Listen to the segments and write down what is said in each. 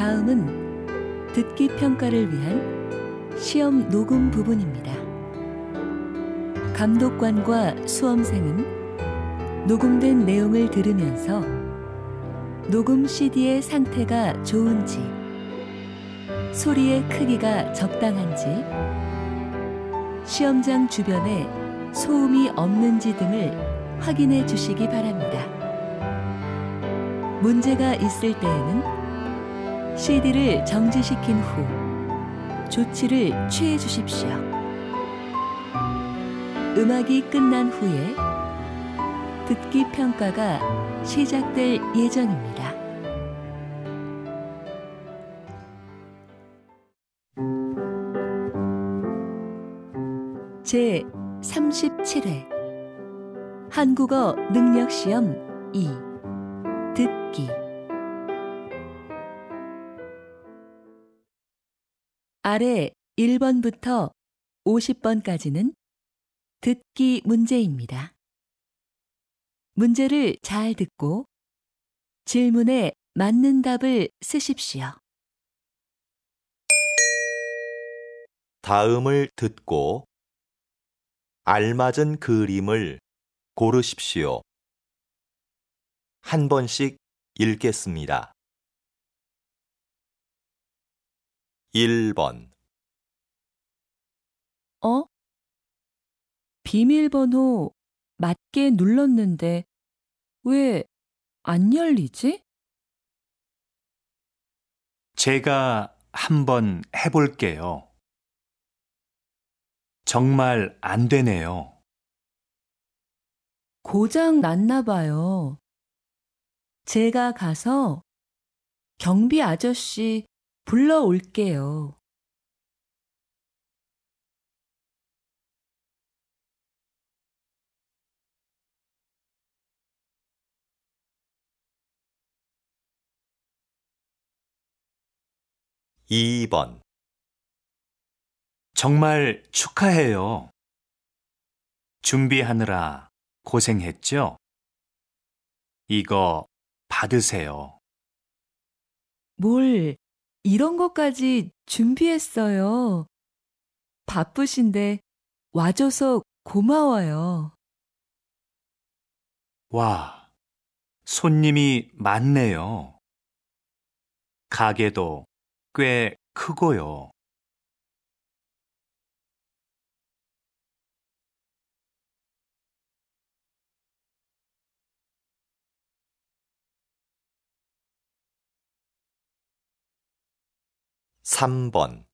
다음은 듣기 평가를 위한 시험 녹음 부분입니다. 감독관과 수험생은 녹음된 내용을 들으면서 녹음 CD의 상태가 좋은지, 소리의 크기가 적당한지, 시험장 주변에 소음이 없는지 등을 확인해 주시기 바랍니다. 문제가 있을 때에는 CD를 정지시킨 후 조치를 취해 주십시오. 음악이 끝난 후에 듣기 평가가 시작될 예정입니다. 제 37회 한국어 능력 시험 2 듣기 아래 1번부터 50번까지는 듣기 문제입니다. 문제를 잘 듣고 질문에 맞는 답을 쓰십시오. 다음을 듣고 알맞은 그림을 고르십시오. 한 번씩 읽겠습니다. 1번 어? 비밀번호 맞게 눌렀는데 왜 안 열리지? 제가 한번 해볼게요. 정말 안 되네요. 고장 났나 봐요. 제가 가서 경비 아저씨 불러올게요. 2번 정말 축하해요. 준비하느라 고생했죠? 이거 받으세요. 뭘 이런 것까지 준비했어요. 바쁘신데 와줘서 고마워요. 와, 손님이 많네요. 가게도 꽤 크고요. 삼번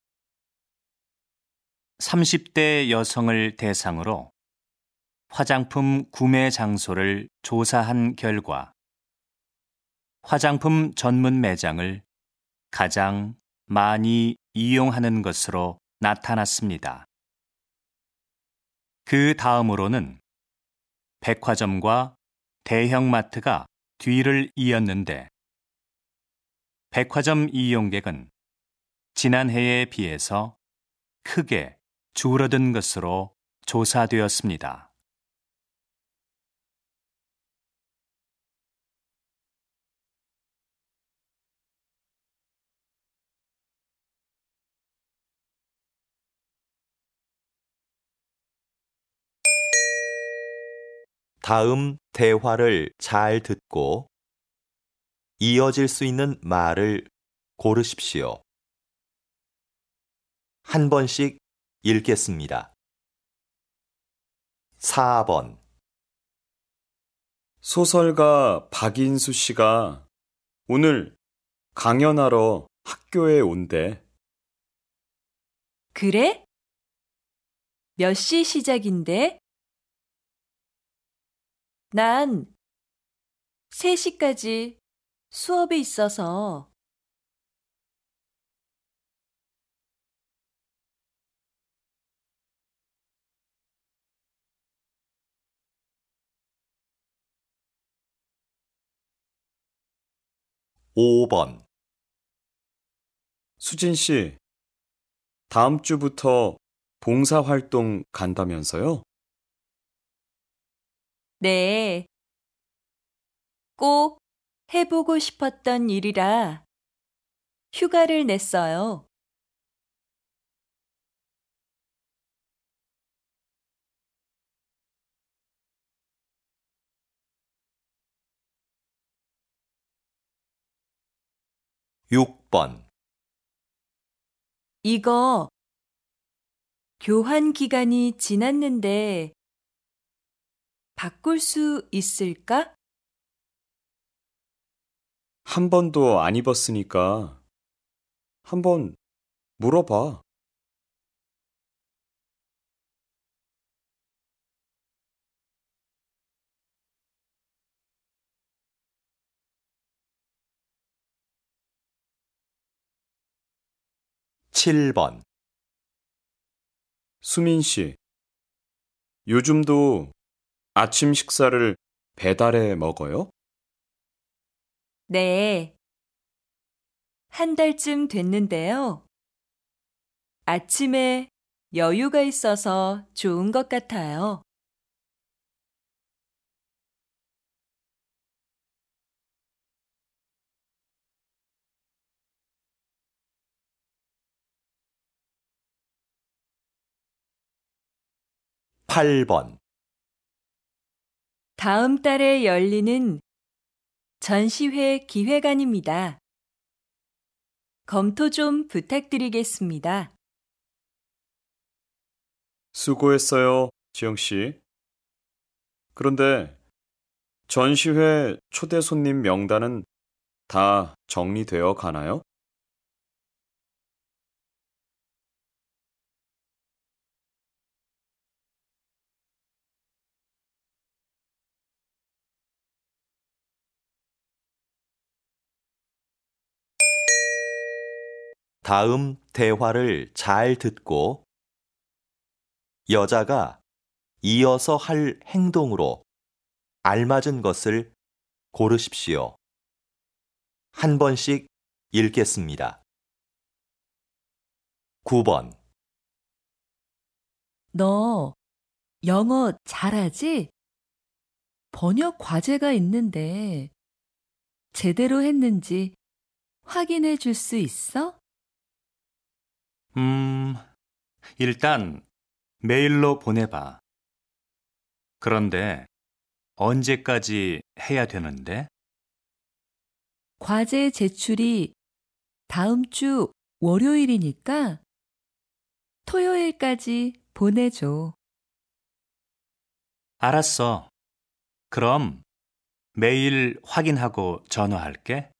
30대 여성을 대상으로 화장품 구매 장소를 조사한 결과 화장품 전문 매장을 가장 많이 이용하는 것으로 나타났습니다. 그 다음으로는 백화점과 대형마트가 뒤를 이었는데 백화점 이용객은 지난해에 비해서 크게 줄어든 것으로 조사되었습니다. 다음 대화를 잘 듣고 이어질 수 있는 말을 고르십시오. 한 번씩 읽겠습니다. 4번 소설가 박인수 씨가 오늘 강연하러 학교에 온대. 그래? 몇 시 시작인데? 난 3시까지 수업이 있어서. 오번 수진 씨, 다음 주부터 봉사활동 간다면서요? 네. 꼭 해보고 싶었던 일이라 휴가를 냈어요. 육번 이거 교환 기간이 지났는데 바꿀 수 있을까? 한 번도 안 입었으니까 한번 물어봐. 칠번 수민 씨, 요즘도 아침 식사를 배달해 먹어요? 네. 한 달쯤 됐는데요. 아침에 여유가 있어서 좋은 것 같아요. 팔번 다음 달에 열리는 전시회 기획안입니다. 검토 좀 부탁드리겠습니다. 수고했어요, 지영 씨. 그런데 전시회 초대 손님 명단은 다 정리되어 가나요? 다음 대화를 잘 듣고 여자가 이어서 할 행동으로 알맞은 것을 고르십시오. 한 번씩 읽겠습니다. 9번 너 영어 잘하지? 번역 과제가 있는데 제대로 했는지 확인해 줄 수 있어? 음, 일단 메일로 보내봐. 그런데 언제까지 해야 되는데? 과제 제출이 다음 주 월요일이니까 토요일까지 보내줘. 알았어. 그럼 메일 확인하고 전화할게.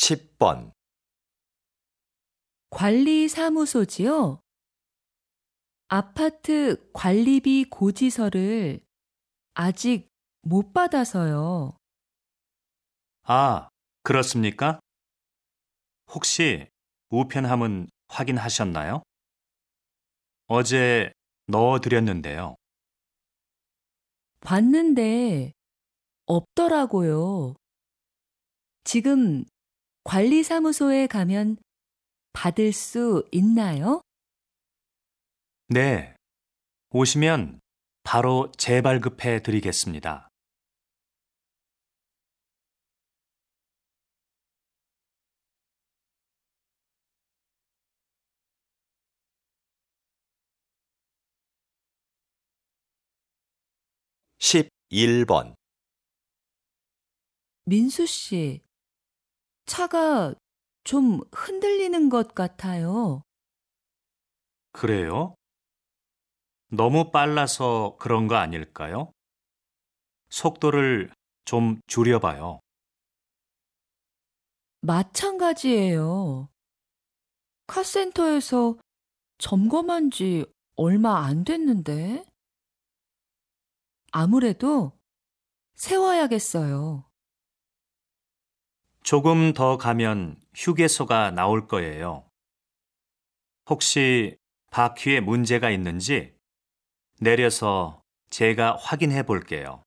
십번 관리사무소지요? 아파트 관리비 고지서를 아직 못 받아서요. 아, 그렇습니까? 혹시 우편함은 확인하셨나요? 어제 넣어드렸는데요. 봤는데 없더라고요. 지금 관리사무소에 가면 받을 수 있나요? 네. 오시면 바로 재발급해 드리겠습니다. 십일 번 민수 씨, 차가 좀 흔들리는 것 같아요. 그래요? 너무 빨라서 그런 거 아닐까요? 속도를 좀 줄여봐요. 마찬가지예요. 카센터에서 점검한 지 얼마 안 됐는데. 아무래도 세워야겠어요. 조금 더 가면 휴게소가 나올 거예요. 혹시 바퀴에 문제가 있는지 내려서 제가 확인해 볼게요.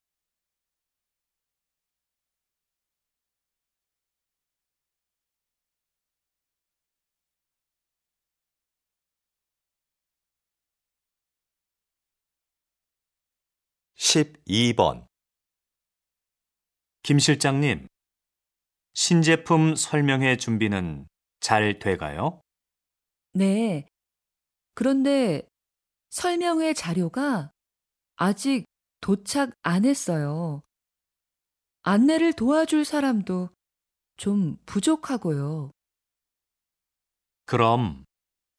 (12번) 김 실장님, 신제품 설명회 준비는 잘 돼가요? 네. 그런데 설명회 자료가 아직 도착 안 했어요. 안내를 도와줄 사람도 좀 부족하고요. 그럼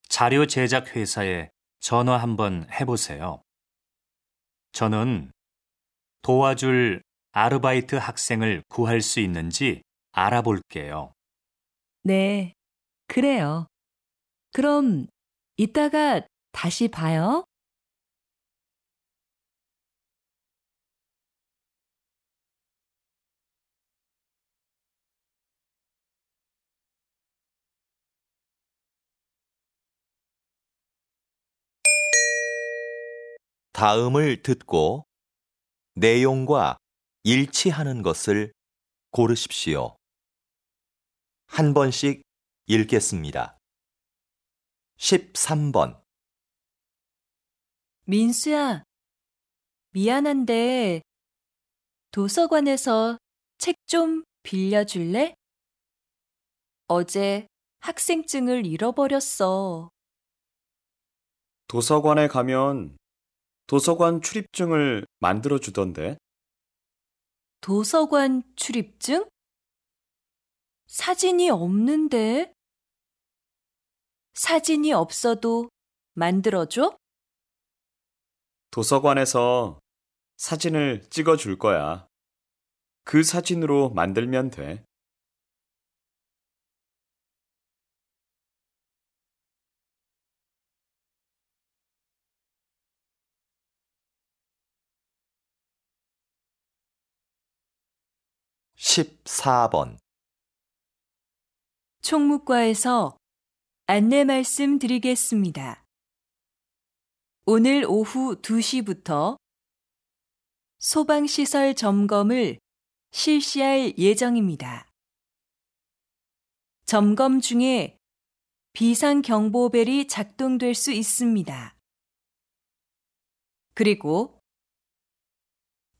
자료 제작 회사에 전화 한번 해보세요. 저는 도와줄 아르바이트 학생을 구할 수 있는지 알아볼게요. 네, 그래요. 그럼 이따가 다시 봐요. 다음을 듣고 내용과 일치하는 것을 고르십시오. 한 번씩 읽겠습니다. 13번, 민수야, 미안한데 도서관에서 책 좀 빌려줄래? 어제 학생증을 잃어버렸어. 도서관에 가면 도서관 출입증을 만들어 주던데. 도서관 출입증? 사진이 없는데? 사진이 없어도 만들어줘? 도서관에서 사진을 찍어 줄 거야. 그 사진으로 만들면 돼. 십사 번 총무과에서 안내 말씀 드리겠습니다. 오늘 오후 2시부터 소방시설 점검을 실시할 예정입니다. 점검 중에 비상경보벨이 작동될 수 있습니다. 그리고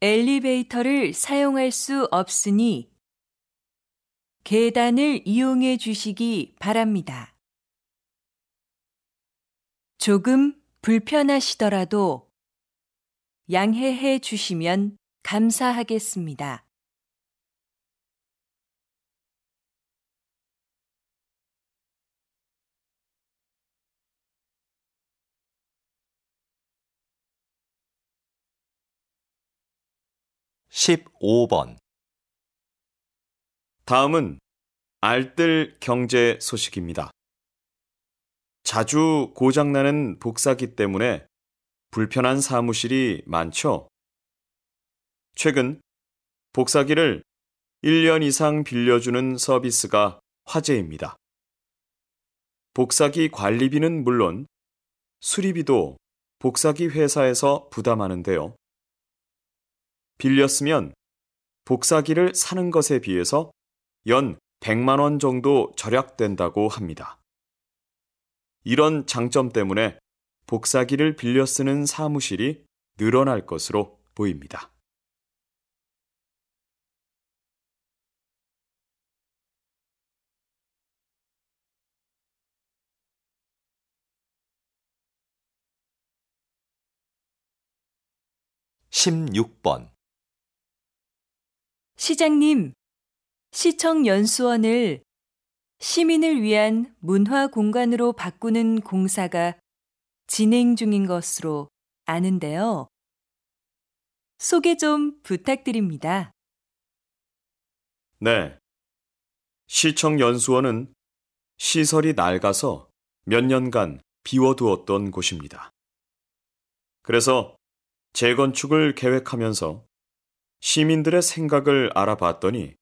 엘리베이터를 사용할 수 없으니 계단을 이용해 주시기 바랍니다. 조금 불편하시더라도 양해해 주시면 감사하겠습니다. 십오 번 다음은 알뜰 경제 소식입니다. 자주 고장나는 복사기 때문에 불편한 사무실이 많죠? 최근 복사기를 1년 이상 빌려주는 서비스가 화제입니다. 복사기 관리비는 물론 수리비도 복사기 회사에서 부담하는데요. 빌렸으면 복사기를 사는 것에 비해서 연 100만 원 정도 절약된다고 합니다. 이런 장점 때문에 복사기를 빌려 쓰는 사무실이 늘어날 것으로 보입니다. 십육 번 시장님, 시청 연수원을 시민을 위한 문화 공간으로 바꾸는 공사가 진행 중인 것으로 아는데요. 소개 좀 부탁드립니다. 네. 시청 연수원은 시설이 낡아서 몇 년간 비워두었던 곳입니다. 그래서 재건축을 계획하면서 시민들의 생각을 알아봤더니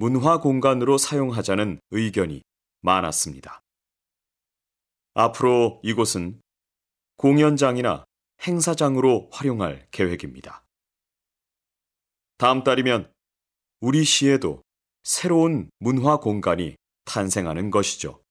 문화 공간으로 사용하자는 의견이 많았습니다. 앞으로 이곳은 공연장이나 행사장으로 활용할 계획입니다. 다음 달이면 우리 시에도 새로운 문화 공간이 탄생하는 것이죠.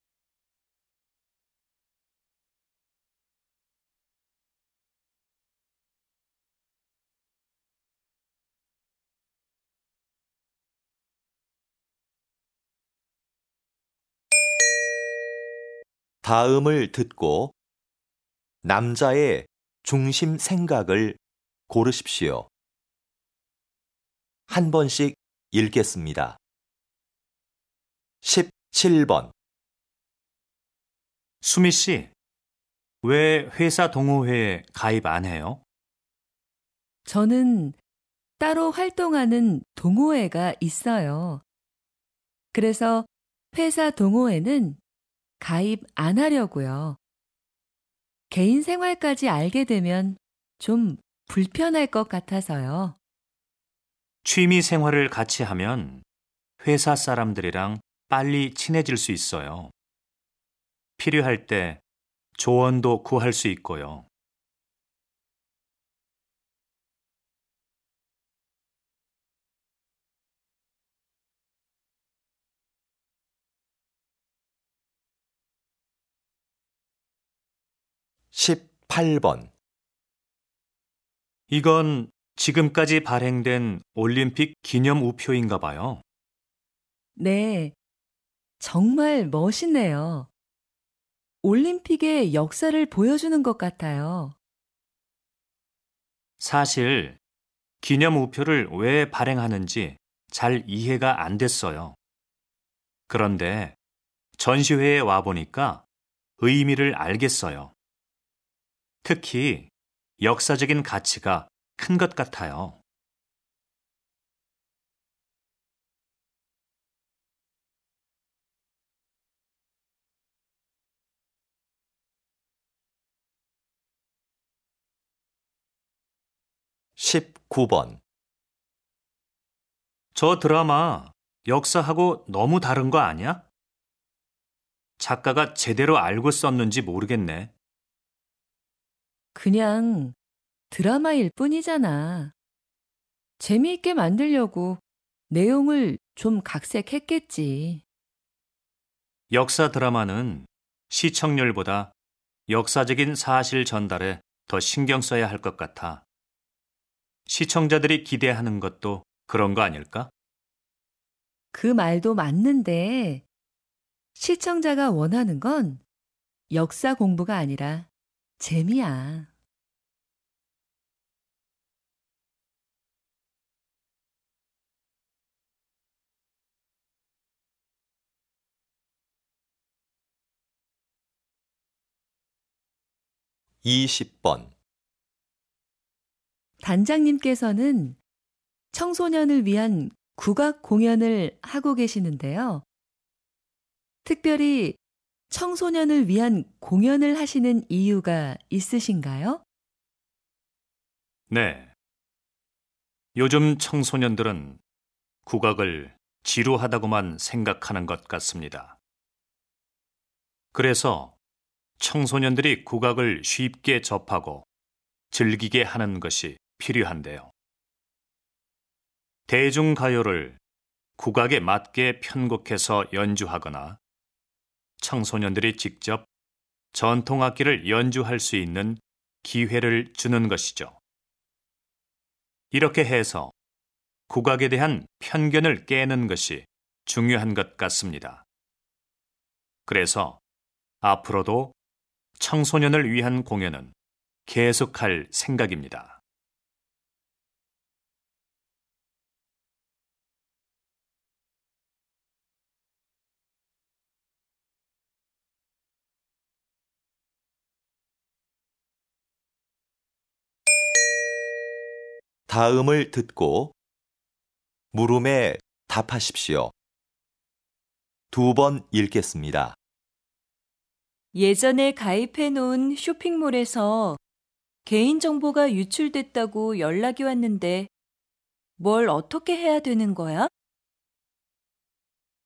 다음을 듣고 남자의 중심 생각을 고르십시오. 한 번씩 읽겠습니다. 17번, 수미 씨, 왜 회사 동호회에 가입 안 해요? 저는 따로 활동하는 동호회가 있어요. 그래서 회사 동호회는 가입 안 하려고요. 개인 생활까지 알게 되면 좀 불편할 것 같아서요. 취미 생활을 같이 하면 회사 사람들이랑 빨리 친해질 수 있어요. 필요할 때 조언도 구할 수 있고요. 십팔 번 이건 지금까지 발행된 올림픽 기념 우표인가 봐요. 네, 정말 멋있네요. 올림픽의 역사를 보여주는 것 같아요. 사실 기념 우표를 왜 발행하는지 잘 이해가 안 됐어요. 그런데 전시회에 와 보니까 의미를 알겠어요. 특히 역사적인 가치가 큰 것 같아요. 십구 번 저 드라마 역사하고 너무 다른 거 아니야? 작가가 제대로 알고 썼는지 모르겠네. 그냥 드라마일 뿐이잖아. 재미있게 만들려고 내용을 좀 각색했겠지. 역사 드라마는 시청률보다 역사적인 사실 전달에 더 신경 써야 할 것 같아. 시청자들이 기대하는 것도 그런 거 아닐까? 그 말도 맞는데 시청자가 원하는 건 역사 공부가 아니라 재미야. 이십 번 단장님께서는 청소년을 위한 국악 공연을 하고 계시는데요. 특별히 청소년을 위한 공연을 하시는 이유가 있으신가요? 네. 요즘 청소년들은 국악을 지루하다고만 생각하는 것 같습니다. 그래서 청소년들이 국악을 쉽게 접하고 즐기게 하는 것이 필요한데요. 대중가요를 국악에 맞게 편곡해서 연주하거나 청소년들이 직접 전통악기를 연주할 수 있는 기회를 주는 것이죠. 이렇게 해서 국악에 대한 편견을 깨는 것이 중요한 것 같습니다. 그래서 앞으로도 청소년을 위한 공연은 계속할 생각입니다. 다음을 듣고 물음에 답하십시오. 두 번 읽겠습니다. 예전에 가입해 놓은 쇼핑몰에서 개인정보가 유출됐다고 연락이 왔는데 뭘 어떻게 해야 되는 거야?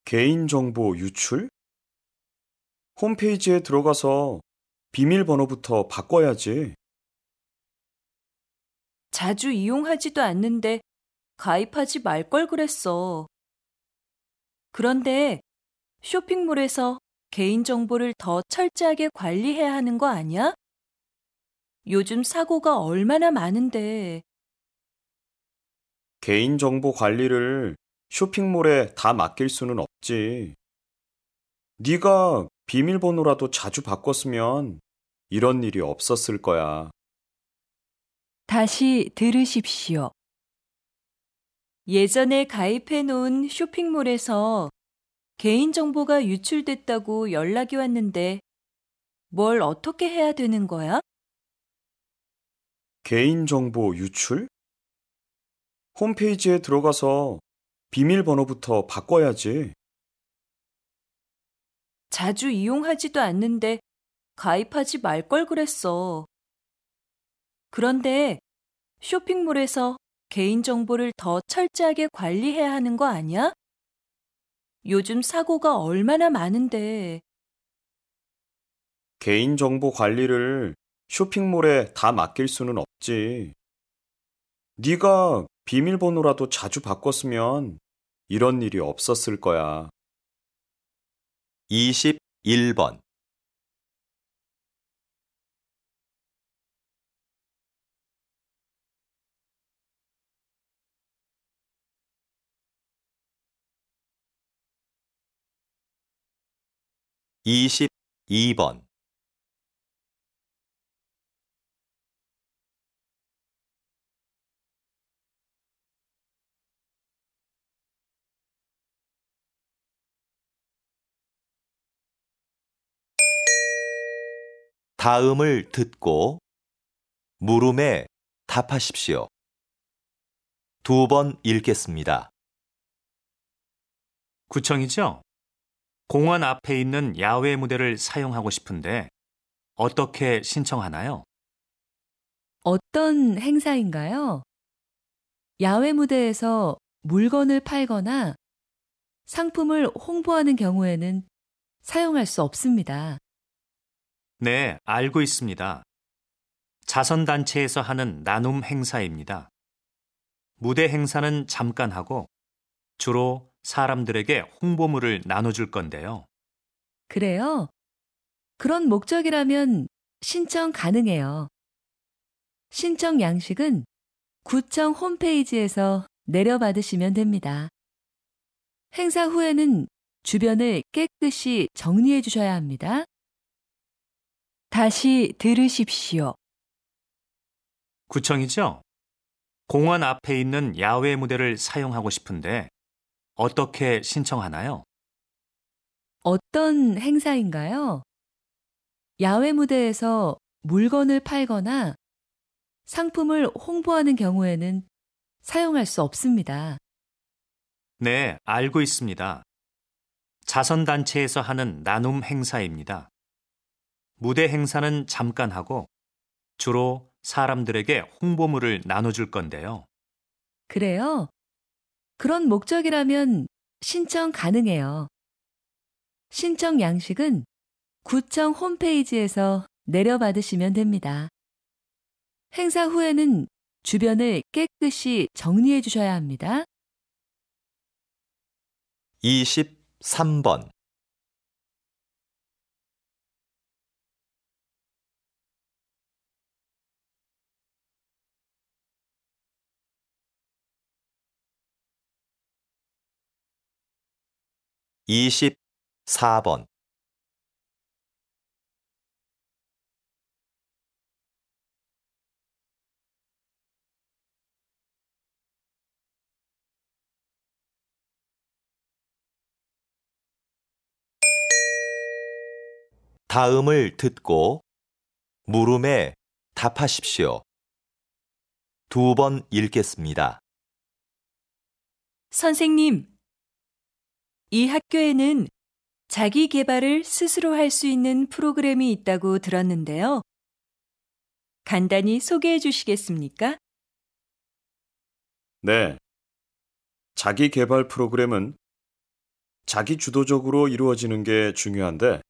개인정보 유출? 홈페이지에 들어가서 비밀번호부터 바꿔야지. 자주 이용하지도 않는데 가입하지 말 걸 그랬어. 그런데 쇼핑몰에서 개인정보를 더 철저하게 관리해야 하는 거 아니야? 요즘 사고가 얼마나 많은데. 개인정보 관리를 쇼핑몰에 다 맡길 수는 없지. 네가 비밀번호라도 자주 바꿨으면 이런 일이 없었을 거야. 다시 들으십시오. 예전에 가입해 놓은 쇼핑몰에서 개인정보가 유출됐다고 연락이 왔는데 뭘 어떻게 해야 되는 거야? 개인정보 유출? 홈페이지에 들어가서 비밀번호부터 바꿔야지. 자주 이용하지도 않는데 가입하지 말 걸 그랬어. 그런데 쇼핑몰에서 개인정보를 더 철저하게 관리해야 하는 거 아니야? 요즘 사고가 얼마나 많은데. 개인정보 관리를 쇼핑몰에 다 맡길 수는 없지. 네가 비밀번호라도 자주 바꿨으면 이런 일이 없었을 거야. 21번. (22번) 다음을 듣고 물음에 답하십시오. 두 번 읽겠습니다. 구청이죠? 공원 앞에 있는 야외 무대를 사용하고 싶은데 어떻게 신청하나요? 어떤 행사인가요? 야외 무대에서 물건을 팔거나 상품을 홍보하는 경우에는 사용할 수 없습니다. 네, 알고 있습니다. 자선단체에서 하는 나눔 행사입니다. 무대 행사는 잠깐 하고 주로 사람들에게 홍보물을 나눠줄 건데요. 그래요? 그런 목적이라면 신청 가능해요. 신청 양식은 구청 홈페이지에서 내려받으시면 됩니다. 행사 후에는 주변을 깨끗이 정리해 주셔야 합니다. 다시 들으십시오. 구청이죠? 공원 앞에 있는 야외 무대를 사용하고 싶은데 어떻게 신청하나요? 어떤 행사인가요? 야외 무대에서 물건을 팔거나 상품을 홍보하는 경우에는 사용할 수 없습니다. 네, 알고 있습니다. 자선단체에서 하는 나눔 행사입니다. 무대 행사는 잠깐 하고 주로 사람들에게 홍보물을 나눠줄 건데요. 그래요? 그런 목적이라면 신청 가능해요. 신청 양식은 구청 홈페이지에서 내려받으시면 됩니다. 행사 후에는 주변을 깨끗이 정리해 주셔야 합니다. 23번. (24번) 다음을 듣고 물음에 답하십시오. 두 번 읽겠습니다. 선생님, 이 학교에는 자기 개발을 스스로 할 수 있는 프로그램이 있다고 들었는데요. 간단히 소개해 주시겠습니까? 네. 자기 개발 프로그램은 자기 주도적으로 이루어지는 게 중요한데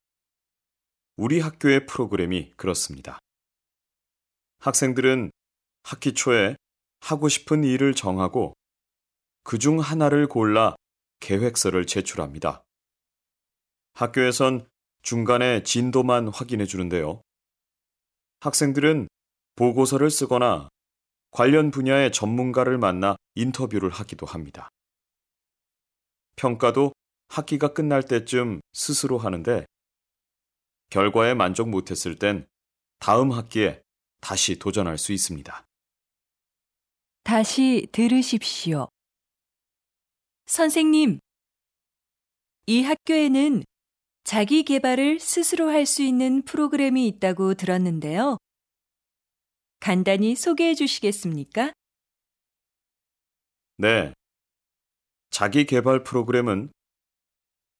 우리 학교의 프로그램이 그렇습니다. 학생들은 학기 초에 하고 싶은 일을 정하고 그중 하나를 골라 계획서를 제출합니다. 학교에선 중간에 진도만 확인해 주는데요. 학생들은 보고서를 쓰거나 관련 분야의 전문가를 만나 인터뷰를 하기도 합니다. 평가도 학기가 끝날 때쯤 스스로 하는데 결과에 만족 못했을 땐 다음 학기에 다시 도전할 수 있습니다. 다시 들으십시오. 선생님, 이 학교에는 자기 개발을 스스로 할 수 있는 프로그램이 있다고 들었는데요. 간단히 소개해 주시겠습니까? 네. 자기 개발 프로그램은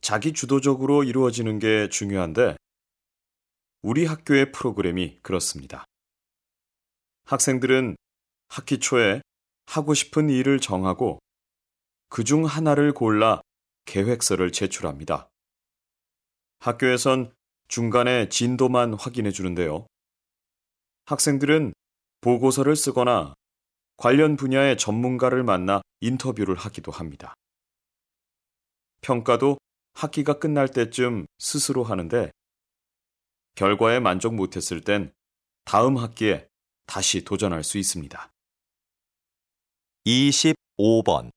자기 주도적으로 이루어지는 게 중요한데 우리 학교의 프로그램이 그렇습니다. 학생들은 학기 초에 하고 싶은 일을 정하고 그 중 하나를 골라 계획서를 제출합니다. 학교에선 중간에 진도만 확인해 주는데요. 학생들은 보고서를 쓰거나 관련 분야의 전문가를 만나 인터뷰를 하기도 합니다. 평가도 학기가 끝날 때쯤 스스로 하는데 결과에 만족 못했을 땐 다음 학기에 다시 도전할 수 있습니다. 25번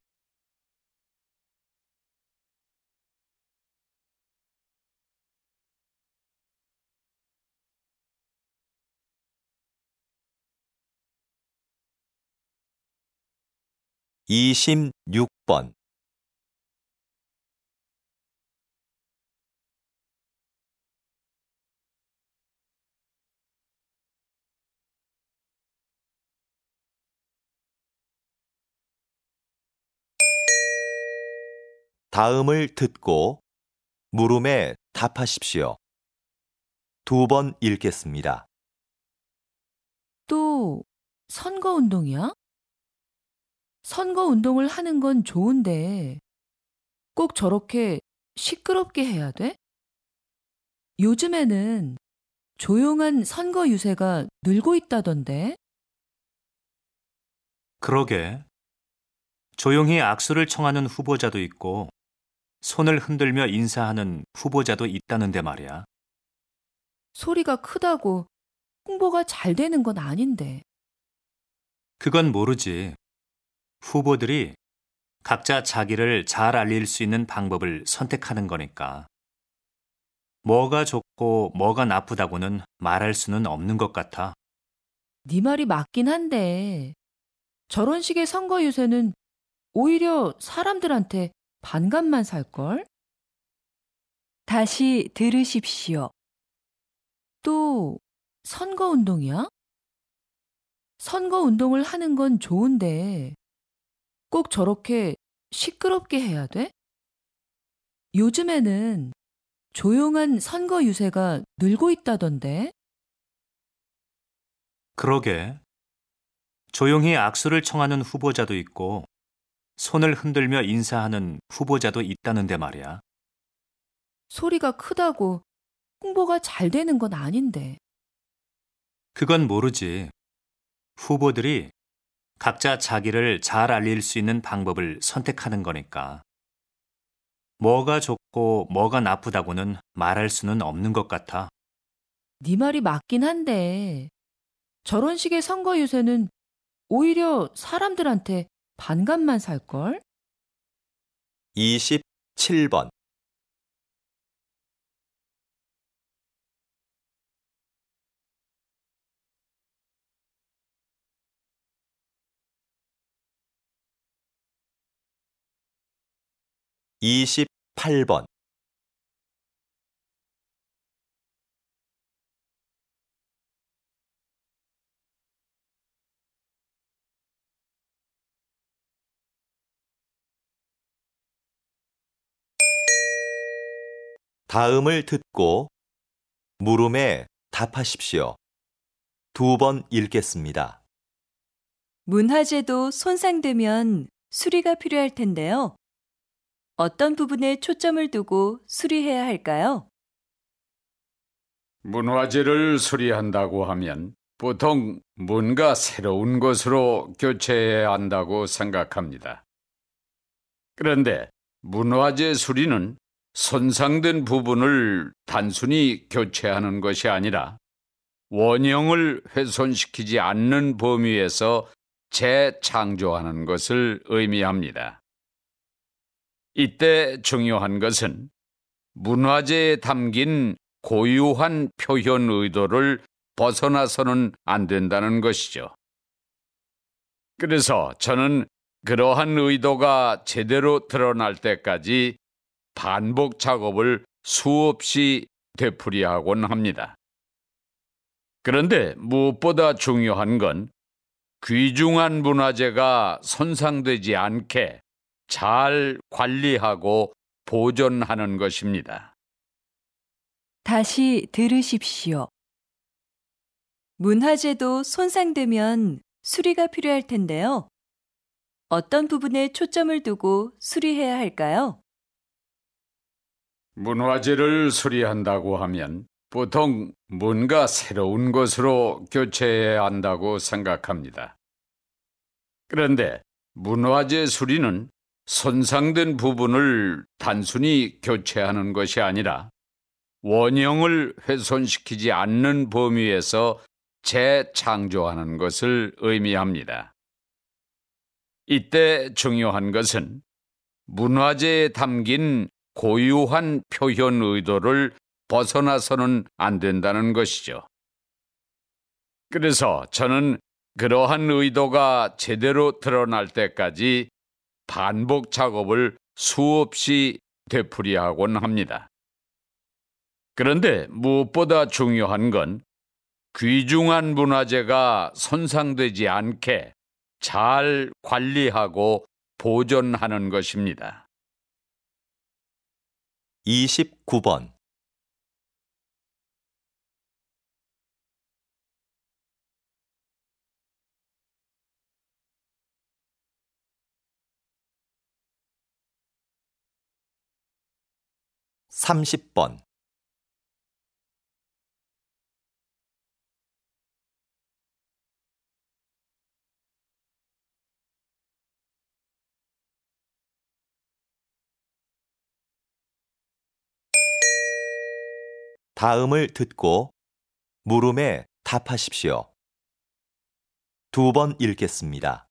26번 다음을 듣고 물음에 답하십시오. 두 번 읽겠습니다. 또 선거 운동이야? 선거 운동을 하는 건 좋은데 꼭 저렇게 시끄럽게 해야 돼? 요즘에는 조용한 선거 유세가 늘고 있다던데. 그러게. 조용히 악수를 청하는 후보자도 있고 손을 흔들며 인사하는 후보자도 있다는데 말이야. 소리가 크다고 홍보가 잘 되는 건 아닌데. 그건 모르지. 후보들이 각자 자기를 잘 알릴 수 있는 방법을 선택하는 거니까. 뭐가 좋고 뭐가 나쁘다고는 말할 수는 없는 것 같아. 네 말이 맞긴 한데 저런 식의 선거 유세는 오히려 사람들한테 반감만 살걸? 다시 들으십시오. 또 선거 운동이야? 선거 운동을 하는 건 좋은데 꼭 저렇게 시끄럽게 해야 돼? 요즘에는 조용한 선거 유세가 늘고 있다던데. 그러게. 조용히 악수를 청하는 후보자도 있고 손을 흔들며 인사하는 후보자도 있다는데 말이야. 소리가 크다고 홍보가 잘 되는 건 아닌데. 그건 모르지. 후보들이 각자 자기를 잘 알릴 수 있는 방법을 선택하는 거니까. 뭐가 좋고 뭐가 나쁘다고는 말할 수는 없는 것 같아. 네 말이 맞긴 한데 저런 식의 선거 유세는 오히려 사람들한테 반감만 살걸? 27번 28번 다음을 듣고 물음에 답하십시오. 두 번 읽겠습니다. 문화재도 손상되면 수리가 필요할 텐데요. 어떤 부분에 초점을 두고 수리해야 할까요? 문화재를 수리한다고 하면 보통 뭔가 새로운 것으로 교체해야 한다고 생각합니다. 그런데 문화재 수리는 손상된 부분을 단순히 교체하는 것이 아니라 원형을 훼손시키지 않는 범위에서 재창조하는 것을 의미합니다. 이때 중요한 것은 문화재에 담긴 고유한 표현 의도를 벗어나서는 안 된다는 것이죠. 그래서 저는 그러한 의도가 제대로 드러날 때까지 반복 작업을 수없이 되풀이하곤 합니다. 그런데 무엇보다 중요한 건 귀중한 문화재가 손상되지 않게 잘 관리하고 보존하는 것입니다. 다시 들으십시오. 문화재도 손상되면 수리가 필요할 텐데요. 어떤 부분에 초점을 두고 수리해야 할까요? 문화재를 수리한다고 하면 보통 뭔가 새로운 것으로 교체해야 한다고 생각합니다. 그런데 문화재 수리는 손상된 부분을 단순히 교체하는 것이 아니라 원형을 훼손시키지 않는 범위에서 재창조하는 것을 의미합니다. 이때 중요한 것은 문화재에 담긴 고유한 표현 의도를 벗어나서는 안 된다는 것이죠. 그래서 저는 그러한 의도가 제대로 드러날 때까지 반복 작업을 수없이 되풀이하곤 합니다. 그런데 무엇보다 중요한 건 귀중한 문화재가 손상되지 않게 잘 관리하고 보존하는 것입니다. 29번. 삼십 번 다음을 듣고 물음에 답하십시오. 두 번 읽겠습니다.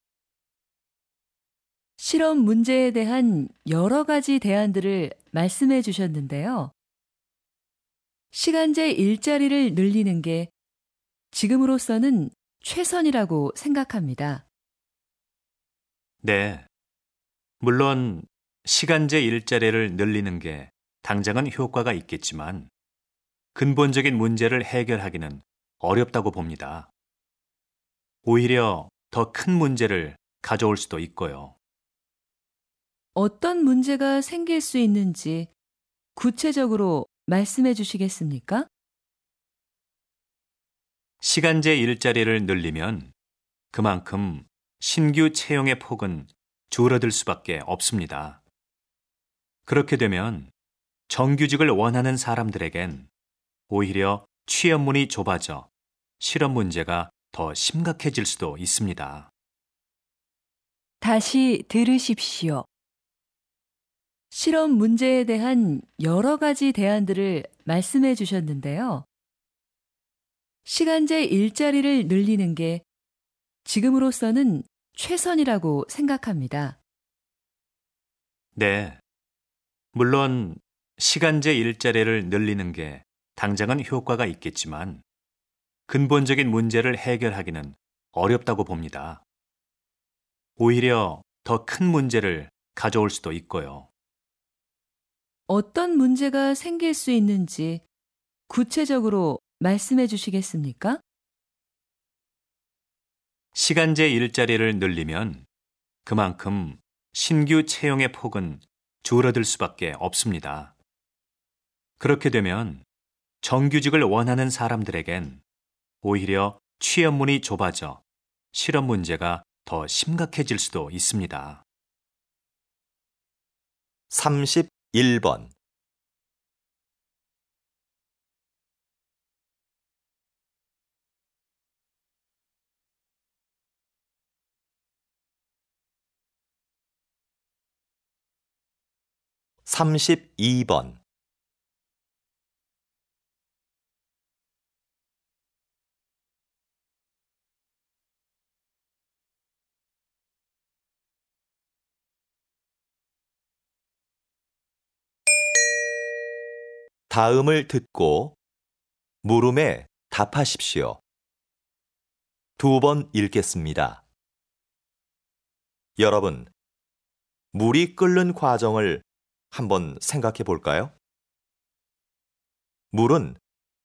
실험 문제에 대한 여러 가지 대안들을 말씀해 주셨는데요. 시간제 일자리를 늘리는 게 지금으로서는 최선이라고 생각합니다. 네. 물론 시간제 일자리를 늘리는 게 당장은 효과가 있겠지만 근본적인 문제를 해결하기는 어렵다고 봅니다. 오히려 더 큰 문제를 가져올 수도 있고요. 어떤 문제가 생길 수 있는지 구체적으로 말씀해 주시겠습니까? 시간제 일자리를 늘리면 그만큼 신규 채용의 폭은 줄어들 수밖에 없습니다. 그렇게 되면 정규직을 원하는 사람들에겐 오히려 취업문이 좁아져 실업 문제가 더 심각해질 수도 있습니다. 다시 들으십시오. 실험 문제에 대한 여러 가지 대안들을 말씀해 주셨는데요. 시간제 일자리를 늘리는 게 지금으로서는 최선이라고 생각합니다. 네. 물론 시간제 일자리를 늘리는 게 당장은 효과가 있겠지만 근본적인 문제를 해결하기는 어렵다고 봅니다. 오히려 더 큰 문제를 가져올 수도 있고요. 어떤 문제가 생길 수 있는지 구체적으로 말씀해 주시겠습니까? 시간제 일자리를 늘리면 그만큼 신규 채용의 폭은 줄어들 수밖에 없습니다. 그렇게 되면 정규직을 원하는 사람들에겐 오히려 취업문이 좁아져 실업 문제가 더 심각해질 수도 있습니다. 31번. 삼십이 번 다음을 듣고 물음에 답하십시오. 두 번 읽겠습니다. 여러분, 물이 끓는 과정을 한번 생각해 볼까요? 물은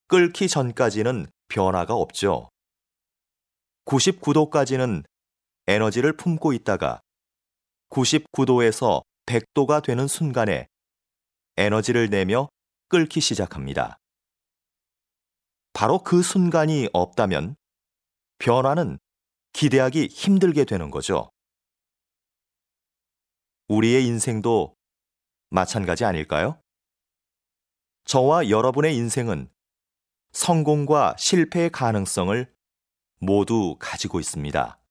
끓기 전까지는 변화가 없죠. 99도까지는 에너지를 품고 있다가 99도에서 100도가 되는 순간에 에너지를 내며 끓기 시작합니다. 바로 그 순간이 없다면 변화는 기대하기 힘들게 되는 거죠. 우리의 인생도 마찬가지 아닐까요? 저와 여러분의 인생은 성공과 실패의 가능성을 모두 가지고 있습니다.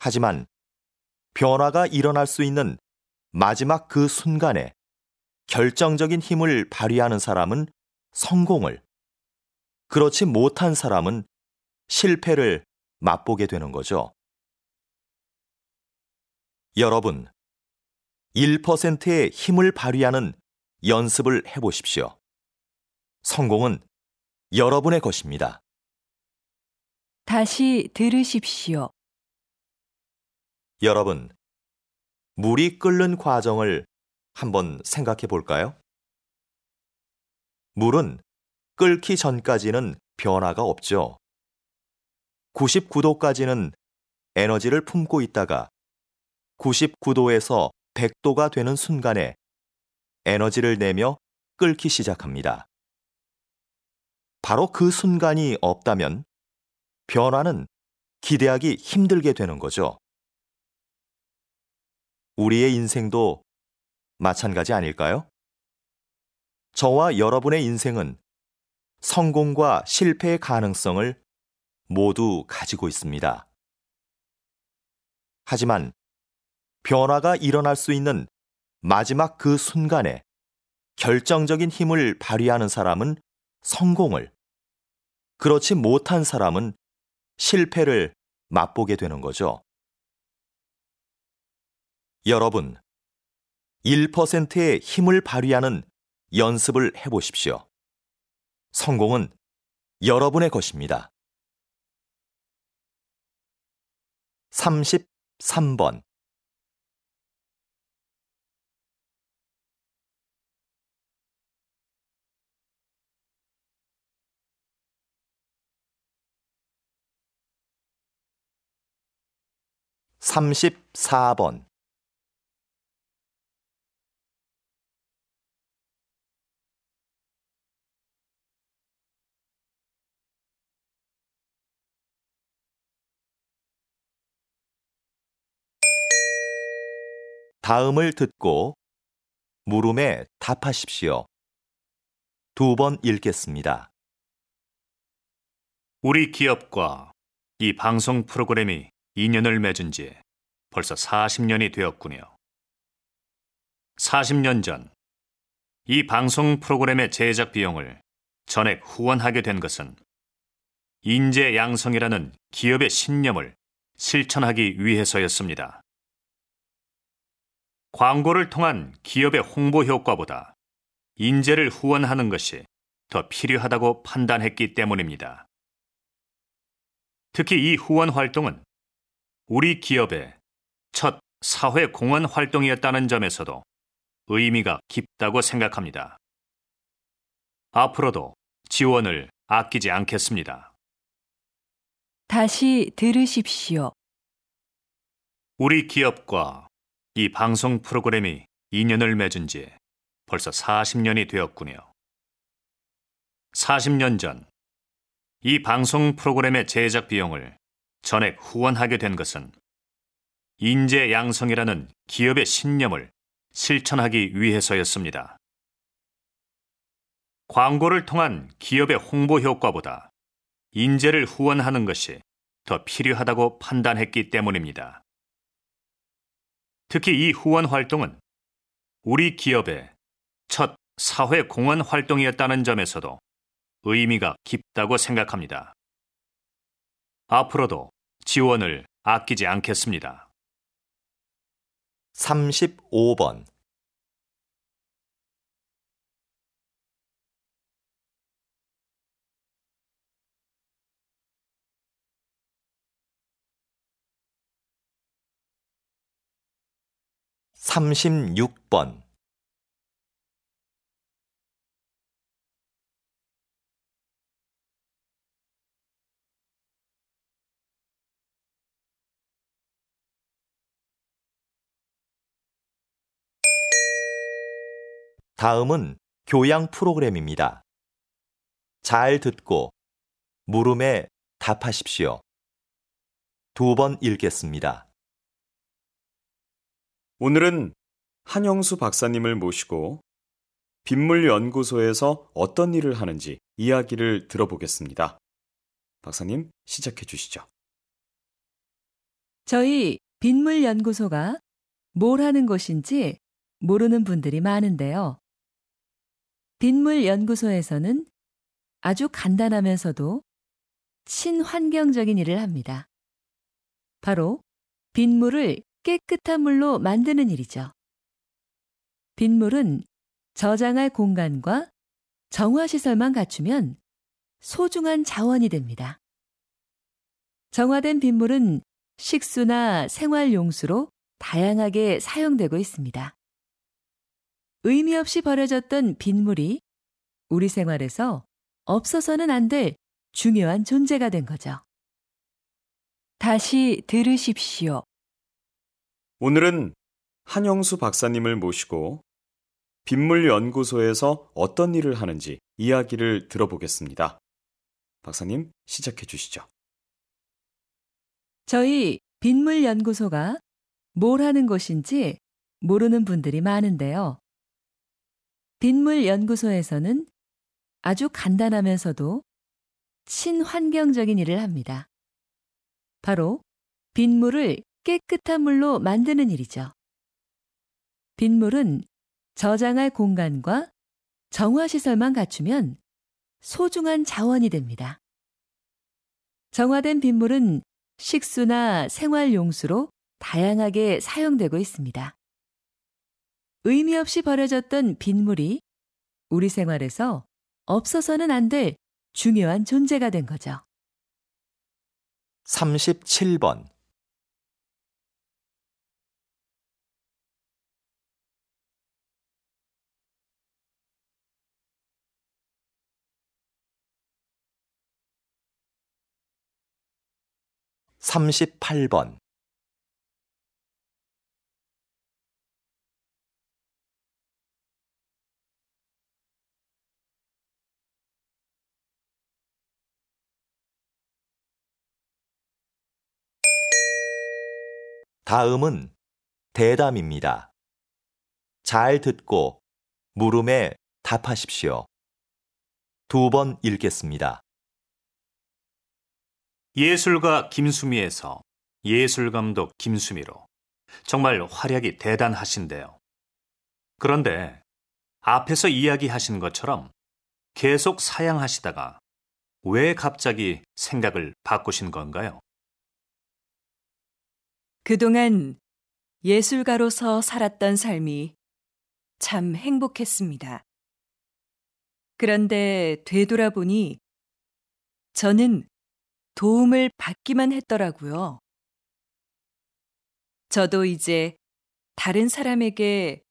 하지만 변화가 일어날 수 있는 마지막 그 순간에 결정적인 힘을 발휘하는 사람은 성공을, 그렇지 못한 사람은 실패를 맛보게 되는 거죠. 여러분, 1%의 힘을 발휘하는 연습을 해보십시오. 성공은 여러분의 것입니다. 다시 들으십시오. 여러분, 물이 끓는 과정을 한번 생각해 볼까요? 물은 끓기 전까지는 변화가 없죠. 99도까지는 에너지를 품고 있다가 99도에서 100도가 되는 순간에 에너지를 내며 끓기 시작합니다. 바로 그 순간이 없다면 변화는 기대하기 힘들게 되는 거죠. 우리의 인생도 마찬가지 아닐까요? 저와 여러분의 인생은 성공과 실패의 가능성을 모두 가지고 있습니다. 하지만 변화가 일어날 수 있는 마지막 그 순간에 결정적인 힘을 발휘하는 사람은 성공을, 그렇지 못한 사람은 실패를 맛보게 되는 거죠. 여러분, 1%의 힘을 발휘하는 연습을 해보십시오. 성공은 여러분의 것입니다. 33번 34번 다음을 듣고 물음에 답하십시오. 두 번 읽겠습니다. 우리 기업과 이 방송 프로그램이 인연을 맺은 지 벌써 40년이 되었군요. 40년 전, 이 방송 프로그램의 제작 비용을 전액 후원하게 된 것은 인재 양성이라는 기업의 신념을 실천하기 위해서였습니다. 광고를 통한 기업의 홍보 효과보다 인재를 후원하는 것이 더 필요하다고 판단했기 때문입니다. 특히 이 후원 활동은 우리 기업의 첫 사회 공헌 활동이었다는 점에서도 의미가 깊다고 생각합니다. 앞으로도 지원을 아끼지 않겠습니다. 다시 들으십시오. 우리 기업과 이 방송 프로그램이 인연을 맺은 지 벌써 40년이 되었군요. 40년 전, 이 방송 프로그램의 제작 비용을 전액 후원하게 된 것은 인재 양성이라는 기업의 신념을 실천하기 위해서였습니다. 광고를 통한 기업의 홍보 효과보다 인재를 후원하는 것이 더 필요하다고 판단했기 때문입니다. 특히 이 후원 활동은 우리 기업의 첫 사회 공헌 활동이었다는 점에서도 의미가 깊다고 생각합니다. 앞으로도 지원을 아끼지 않겠습니다. 35번 36번, 다음은 교양 프로그램입니다. 잘 듣고 물음에 답하십시오. 두 번 읽겠습니다. 오늘은 한영수 박사님을 모시고 빗물 연구소에서 어떤 일을 하는지 이야기를 들어보겠습니다. 박사님, 시작해 주시죠. 저희 빗물 연구소가 뭘 하는 곳인지 모르는 분들이 많은데요. 빗물 연구소에서는 아주 간단하면서도 친환경적인 일을 합니다. 바로 빗물을 깨끗한 물로 만드는 일이죠. 빗물은 저장할 공간과 정화시설만 갖추면 소중한 자원이 됩니다. 정화된 빗물은 식수나 생활용수로 다양하게 사용되고 있습니다. 의미 없이 버려졌던 빗물이 우리 생활에서 없어서는 안 될 중요한 존재가 된 거죠. 다시 들으십시오. 오늘은 한영수 박사님을 모시고 빗물 연구소에서 어떤 일을 하는지 이야기를 들어보겠습니다. 박사님, 시작해 주시죠. 저희 빗물 연구소가 뭘 하는 곳인지 모르는 분들이 많은데요. 빗물 연구소에서는 아주 간단하면서도 친환경적인 일을 합니다. 바로 빗물을 깨끗한 물로 만드는 일이죠. 빗물은 저장할 공간과 정화시설만 갖추면 소중한 자원이 됩니다. 정화된 빗물은 식수나 생활용수로 다양하게 사용되고 있습니다. 의미 없이 버려졌던 빗물이 우리 생활에서 없어서는 안 될 중요한 존재가 된 거죠. 37번, 38번, 다음은 대담입니다. 잘 듣고 물음에 답하십시오. 두 번 읽겠습니다. 예술가 김수미에서 예술감독 김수미로 정말 활약이 대단하신데요. 그런데 앞에서 이야기하신 것처럼 계속 사양하시다가 왜 갑자기 생각을 바꾸신 건가요? 그동안 예술가로서 살았던 삶이 참 행복했습니다. 그런데 되돌아보니 저는 도움을 받기만 했더라고요. 저도 이제 다른 사람에게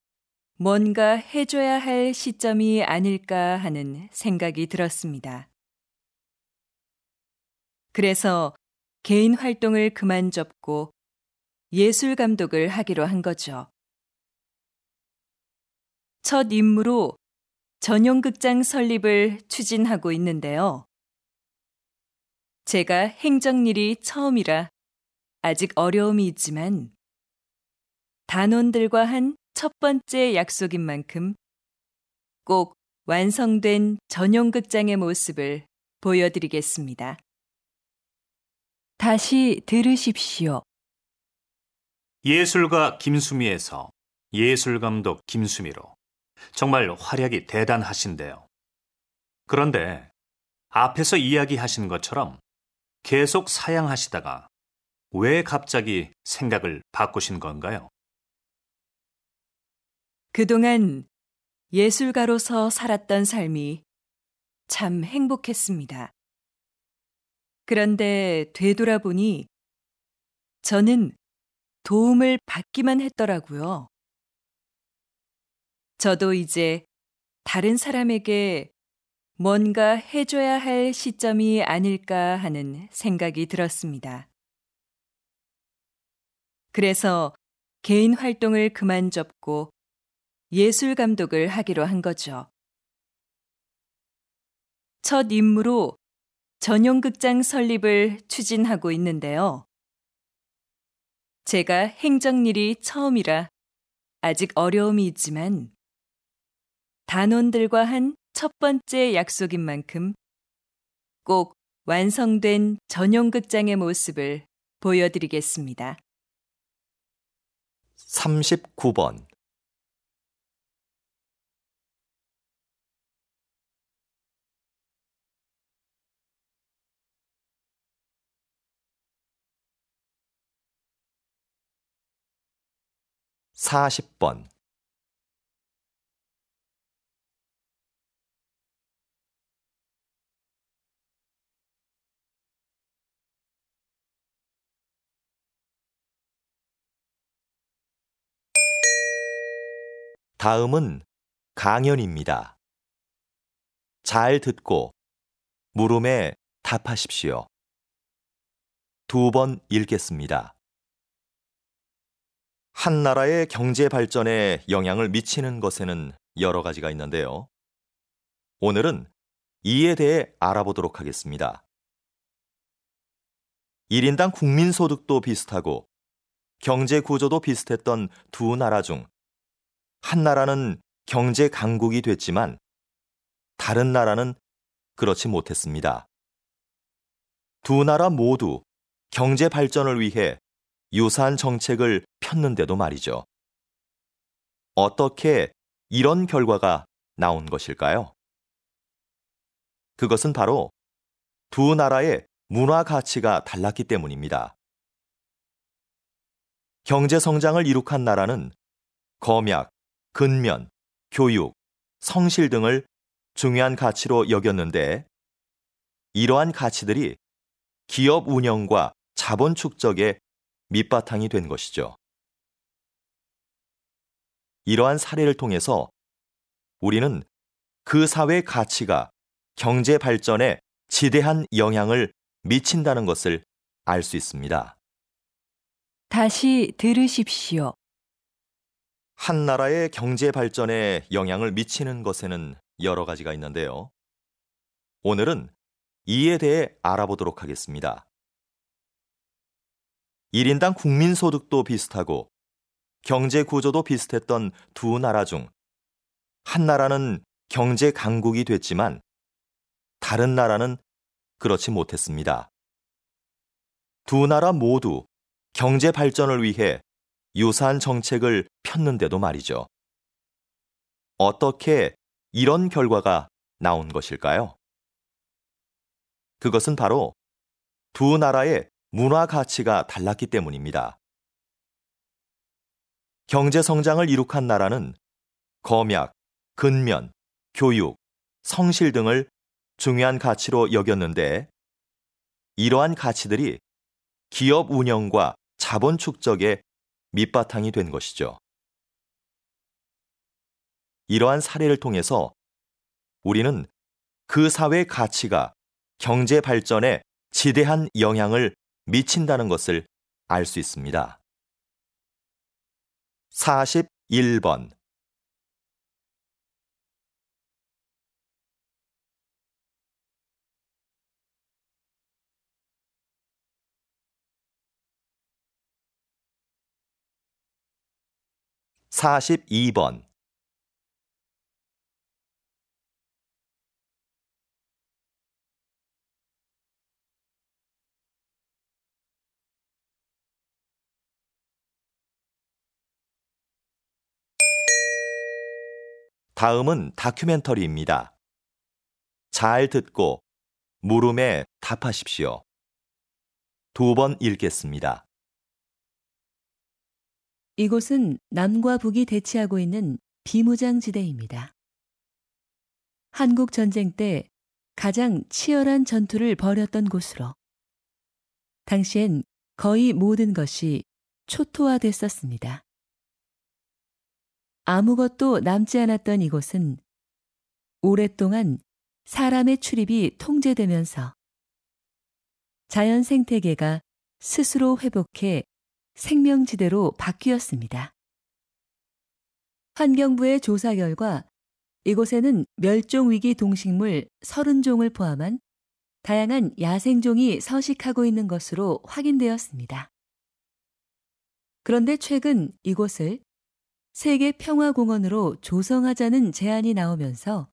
뭔가 해줘야 할 시점이 아닐까 하는 생각이 들었습니다. 그래서 개인 활동을 그만 접고 예술 감독을 하기로 한 거죠. 첫 임무로 전용극장 설립을 추진하고 있는데요. 제가 행정일이 처음이라 아직 어려움이 있지만 단원들과 한 첫 번째 약속인 만큼 꼭 완성된 전용극장의 모습을 보여드리겠습니다. 다시 들으십시오. 예술가 김수미에서 예술감독 김수미로 정말 활약이 대단하신데요. 그런데 앞에서 이야기하신 것처럼 계속 사양하시다가 왜 갑자기 생각을 바꾸신 건가요? 그동안 예술가로서 살았던 삶이 참 행복했습니다. 그런데 되돌아보니 저는 도움을 받기만 했더라고요. 저도 이제 다른 사람에게 뭔가 해줘야 할 시점이 아닐까 하는 생각이 들었습니다. 그래서 개인 활동을 그만 접고 예술 감독을 하기로 한 거죠. 첫 임무로 전용극장 설립을 추진하고 있는데요. 제가 행정일이 처음이라 아직 어려움이 있지만 단원들과 한 첫 번째 약속인 만큼 꼭 완성된 전용 극장의 모습을 보여드리겠습니다. 39번 40번 다음은 강연입니다. 잘 듣고 물음에 답하십시오. 두 번 읽겠습니다. 한 나라의 경제 발전에 영향을 미치는 것에는 여러 가지가 있는데요. 오늘은 이에 대해 알아보도록 하겠습니다. 1인당 국민소득도 비슷하고 경제 구조도 비슷했던 두 나라 중 한 나라는 경제 강국이 됐지만 다른 나라는 그렇지 못했습니다. 두 나라 모두 경제 발전을 위해 유사한 정책을 폈는데도 말이죠. 어떻게 이런 결과가 나온 것일까요? 그것은 바로 두 나라의 문화 가치가 달랐기 때문입니다. 경제 성장을 이룩한 나라는 검약, 근면, 교육, 성실 등을 중요한 가치로 여겼는데 이러한 가치들이 기업 운영과 자본 축적에 밑바탕이 된 것이죠. 이러한 사례를 통해서 우리는 그 사회 가치가 경제 발전에 지대한 영향을 미친다는 것을 알 수 있습니다. 다시 들으십시오. 한 나라의 경제 발전에 영향을 미치는 것에는 여러 가지가 있는데요. 오늘은 이에 대해 알아보도록 하겠습니다. 1인당 국민소득도 비슷하고 경제 구조도 비슷했던 두 나라 중 한 나라는 경제 강국이 됐지만 다른 나라는 그렇지 못했습니다. 두 나라 모두 경제 발전을 위해 유사한 정책을 폈는데도 말이죠. 어떻게 이런 결과가 나온 것일까요? 그것은 바로 두 나라의 문화 가치가 달랐기 때문입니다. 경제 성장을 이룩한 나라는 검약, 근면, 교육, 성실 등을 중요한 가치로 여겼는데 이러한 가치들이 기업 운영과 자본 축적에 밑바탕이 된 것이죠. 이러한 사례를 통해서 우리는 그 사회 가치가 경제 발전에 지대한 영향을 미친다는 것을 알 수 있습니다. 41번 42번 '다음은 다큐멘터리입니다. 잘 듣고 물음에 답하십시오. 두 번 읽겠습니다. 이곳은 남과 북이 대치하고 있는 비무장지대입니다. 한국 전쟁 때 가장 치열한 전투를 벌였던 곳으로 당시엔 거의 모든 것이 초토화됐었습니다. 아무것도 남지 않았던 이곳은 오랫동안 사람의 출입이 통제되면서 자연 생태계가 스스로 회복해 생명지대로 바뀌었습니다. 환경부의 조사 결과 이곳에는 멸종위기 동식물 30종을 포함한 다양한 야생종이 서식하고 있는 것으로 확인되었습니다. 그런데 최근 이곳을 세계 평화공원으로 조성하자는 제안이 나오면서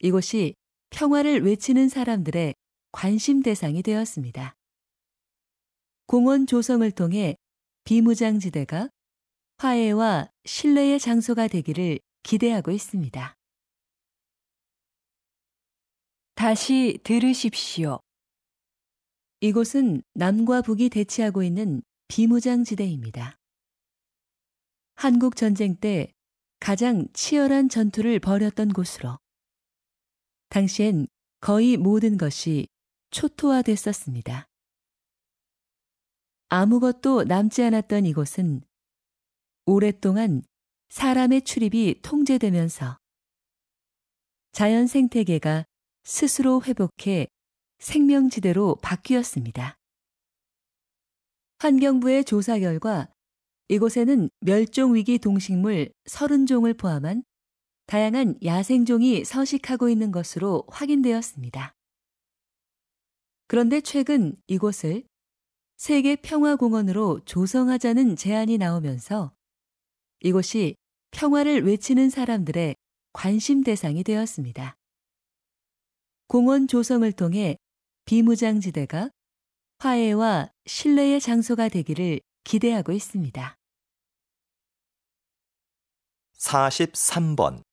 이곳이 평화를 외치는 사람들의 관심 대상이 되었습니다. 공원 조성을 통해 비무장지대가 화해와 신뢰의 장소가 되기를 기대하고 있습니다. 다시 들으십시오. 이곳은 남과 북이 대치하고 있는 비무장지대입니다. 한국 전쟁 때 가장 치열한 전투를 벌였던 곳으로 당시엔 거의 모든 것이 초토화됐었습니다. 아무것도 남지 않았던 이곳은 오랫동안 사람의 출입이 통제되면서 자연 생태계가 스스로 회복해 생명지대로 바뀌었습니다. 환경부의 조사 결과 이곳에는 멸종위기 동식물 30종을 포함한 다양한 야생종이 서식하고 있는 것으로 확인되었습니다. 그런데 최근 이곳을 세계 평화공원으로 조성하자는 제안이 나오면서 이곳이 평화를 외치는 사람들의 관심 대상이 되었습니다. 공원 조성을 통해 비무장지대가 화해와 신뢰의 장소가 되기를 기대하고 있습니다. 43번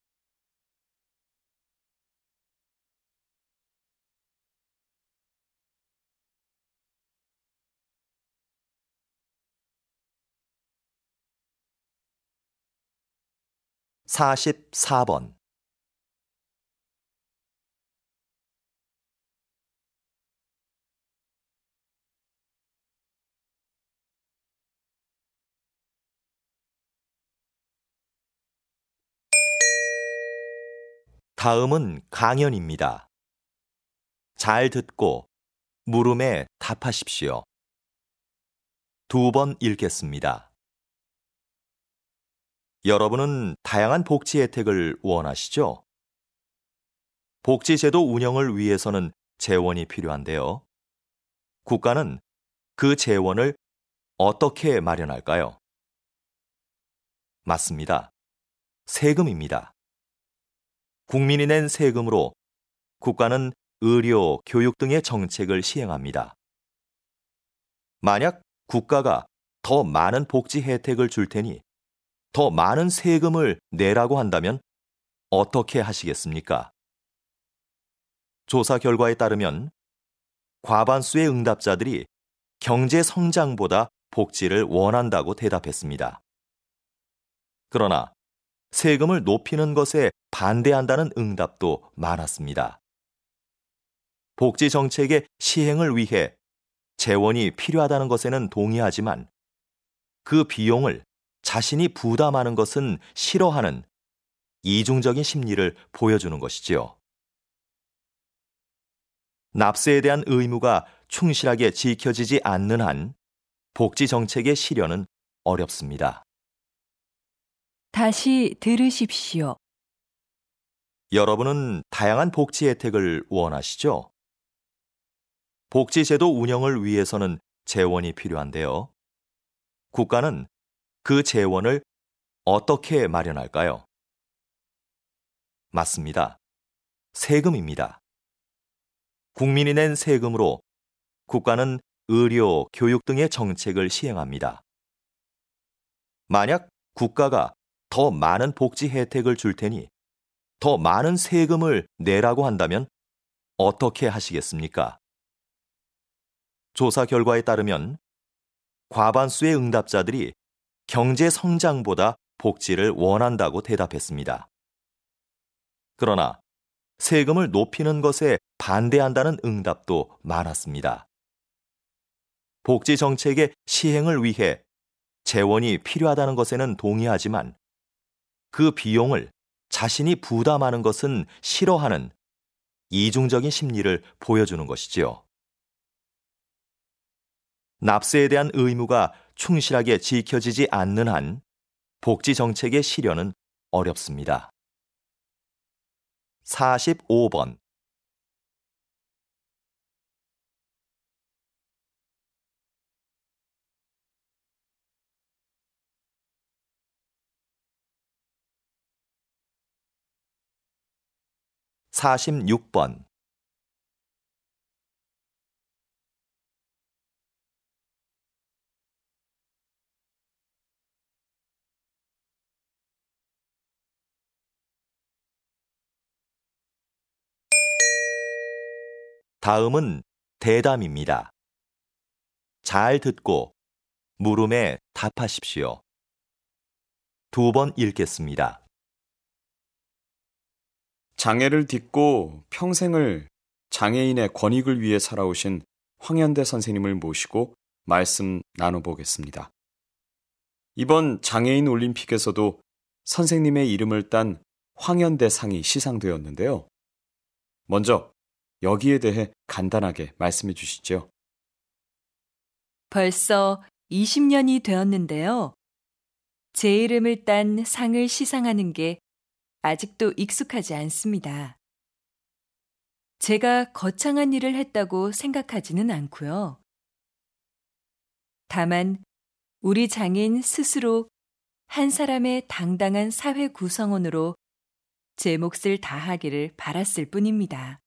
44번 다음은 강연입니다. 잘 듣고 물음에 답하십시오. 두 번 읽겠습니다. 여러분은 다양한 복지 혜택을 원하시죠? 복지제도 운영을 위해서는 재원이 필요한데요. 국가는 그 재원을 어떻게 마련할까요? 맞습니다. 세금입니다. 국민이 낸 세금으로 국가는 의료, 교육 등의 정책을 시행합니다. 만약 국가가 더 많은 복지 혜택을 줄 테니 더 많은 세금을 내라고 한다면 어떻게 하시겠습니까? 조사 결과에 따르면 과반수의 응답자들이 경제 성장보다 복지를 원한다고 대답했습니다. 그러나 세금을 높이는 것에 반대한다는 응답도 많았습니다. 복지 정책의 시행을 위해 재원이 필요하다는 것에는 동의하지만 그 비용을 자신이 부담하는 것은 싫어하는 이중적인 심리를 보여주는 것이지요. 납세에 대한 의무가 충실하게 지켜지지 않는 한 복지 정책의 실현은 어렵습니다. 다시 들으십시오. 여러분은 다양한 복지 혜택을 원하시죠? 복지제도 운영을 위해서는 재원이 필요한데요. 국가는 그 재원을 어떻게 마련할까요? 맞습니다. 세금입니다. 국민이 낸 세금으로 국가는 의료, 교육 등의 정책을 시행합니다. 만약 국가가 더 많은 복지 혜택을 줄 테니 더 많은 세금을 내라고 한다면 어떻게 하시겠습니까? 조사 결과에 따르면 과반수의 응답자들이 경제 성장보다 복지를 원한다고 대답했습니다. 그러나 세금을 높이는 것에 반대한다는 응답도 많았습니다. 복지 정책의 시행을 위해 재원이 필요하다는 것에는 동의하지만 그 비용을 자신이 부담하는 것은 싫어하는 이중적인 심리를 보여주는 것이지요. 납세에 대한 의무가 충실하게 지켜지지 않는 한 복지 정책의 실현은 어렵습니다. 45번 46번 다음은 대담입니다. 잘 듣고 물음에 답하십시오. 두 번 읽겠습니다. 장애를 딛고 평생을 장애인의 권익을 위해 살아오신 황현대 선생님을 모시고 말씀 나눠보겠습니다. 이번 장애인 올림픽에서도 선생님의 이름을 딴 황현대 상이 시상되었는데요. 먼저 여기에 대해 간단하게 말씀해 주시죠. 벌써 20년이 되었는데요. 제 이름을 딴 상을 시상하는 게 아직도 익숙하지 않습니다. 제가 거창한 일을 했다고 생각하지는 않고요. 다만 우리 장인 스스로 한 사람의 당당한 사회 구성원으로 제 몫을 다하기를 바랐을 뿐입니다.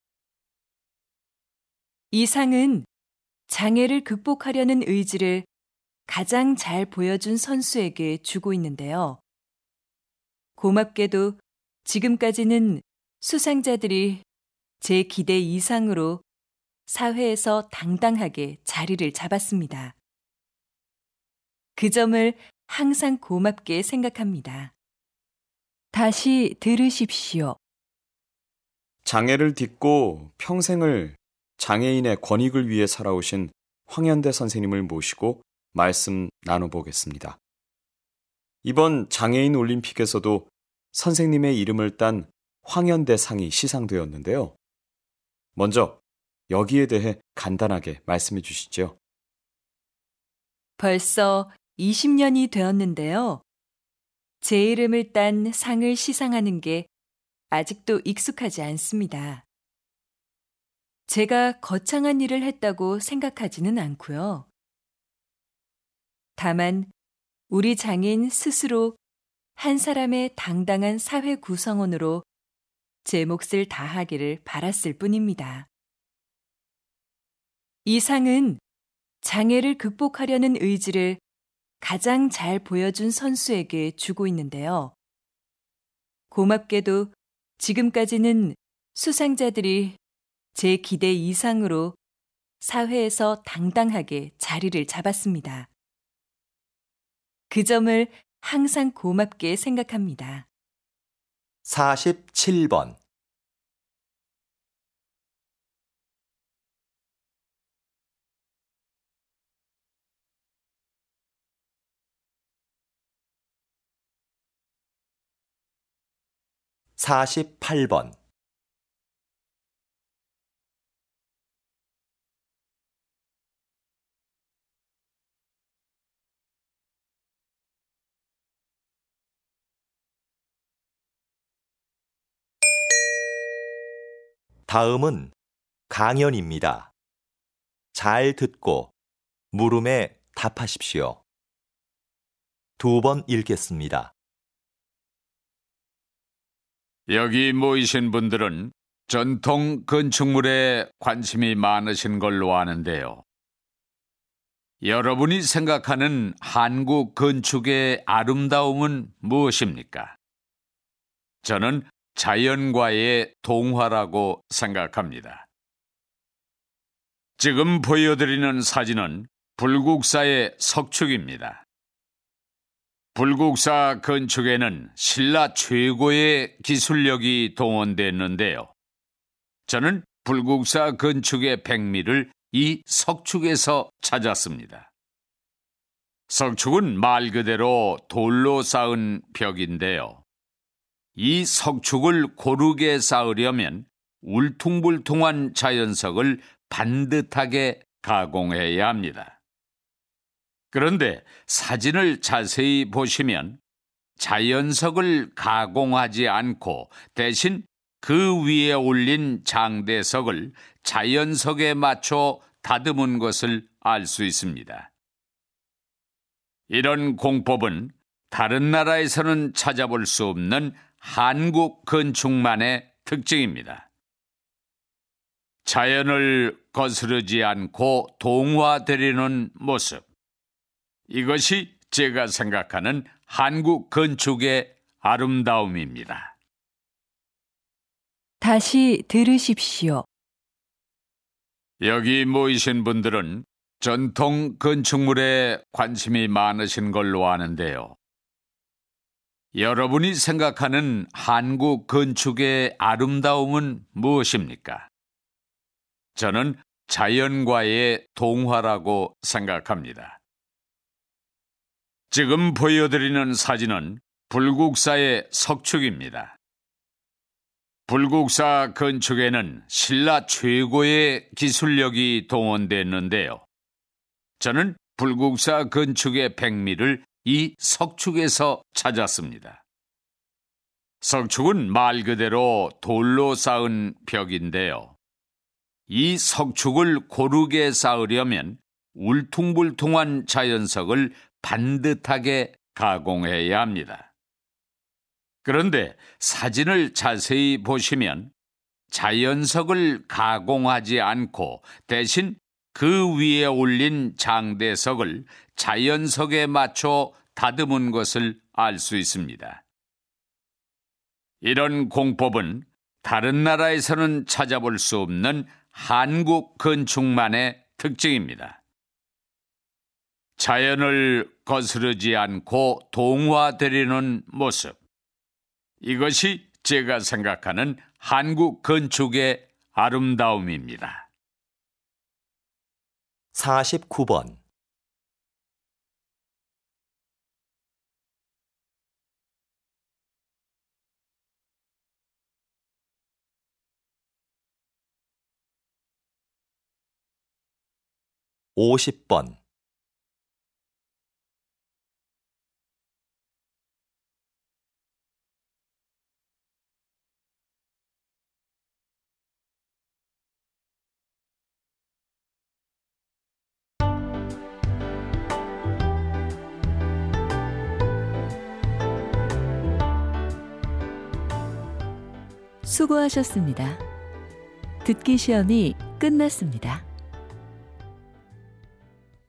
이 상은 장애를 극복하려는 의지를 가장 잘 보여준 선수에게 주고 있는데요. 고맙게도 지금까지는 수상자들이 제 기대 이상으로 사회에서 당당하게 자리를 잡았습니다. 그 점을 항상 고맙게 생각합니다. 다시 들으십시오. 장애를 딛고 평생을 장애인의 권익을 위해 살아오신 황현대 선생님을 모시고 말씀 나눠보겠습니다. 이번 장애인 올림픽에서도 선생님의 이름을 딴 황현대 상이 시상되었는데요. 먼저 여기에 대해 간단하게 말씀해 주시죠. 벌써 20년이 되었는데요. 제 이름을 딴 상을 시상하는 게 아직도 익숙하지 않습니다. 제가 거창한 일을 했다고 생각하지는 않고요. 다만 우리 장인 스스로 한 사람의 당당한 사회 구성원으로 제 몫을 다하기를 바랐을 뿐입니다. 이 상은 장애를 극복하려는 의지를 가장 잘 보여준 선수에게 주고 있는데요. 고맙게도 지금까지는 수상자들이 제 기대 이상으로 사회에서 당당하게 자리를 잡았습니다. 그 점을 항상 고맙게 생각합니다. 47번 48번 다음은 강연입니다. 잘 듣고 물음에 답하십시오. 두 번 읽겠습니다. 여기 모이신 분들은 전통 건축물에 관심이 많으신 걸로 아는데요. 여러분이 생각하는 한국 건축의 아름다움은 무엇입니까? 저는 자연과의 동화라고 생각합니다. 지금 보여드리는 사진은 불국사의 석축입니다. 불국사 건축에는 신라 최고의 기술력이 동원됐는데요. 저는 불국사 건축의 백미를 이 석축에서 찾았습니다. 석축은 말 그대로 돌로 쌓은 벽인데요. 이 석축을 고르게 쌓으려면 울퉁불퉁한 자연석을 반듯하게 가공해야 합니다. 그런데 사진을 자세히 보시면 자연석을 가공하지 않고 대신 그 위에 올린 장대석을 자연석에 맞춰 다듬은 것을 알 수 있습니다. 이런 공법은 다른 나라에서는 찾아볼 수 없는 한국 건축만의 특징입니다. 자연을 거스르지 않고 동화되려는 모습. 이것이 제가 생각하는 한국 건축의 아름다움입니다. 다시 들으십시오. 여기 모이신 분들은 전통 건축물에 관심이 많으신 걸로 아는데요. 여러분이 생각하는 한국 건축의 아름다움은 무엇입니까? 저는 자연과의 동화라고 생각합니다. 지금 보여드리는 사진은 불국사의 석축입니다. 불국사 건축에는 신라 최고의 기술력이 동원됐는데요. 저는 불국사 건축의 백미를 이 석축에서 찾았습니다. 석축은 말 그대로 돌로 쌓은 벽인데요. 이 석축을 고르게 쌓으려면 울퉁불퉁한 자연석을 반듯하게 가공해야 합니다. 그런데 사진을 자세히 보시면 자연석을 가공하지 않고 대신 그 위에 올린 장대석을 자연석에 맞춰 다듬은 것을 알 수 있습니다. 이런 공법은 다른 나라에서는 찾아볼 수 없는 한국 건축만의 특징입니다. 자연을 거스르지 않고 동화되려는 모습. 이것이 제가 생각하는 한국 건축의 아름다움입니다. 49번. 50번 수고하셨습니다. 듣기 시험이 끝났습니다.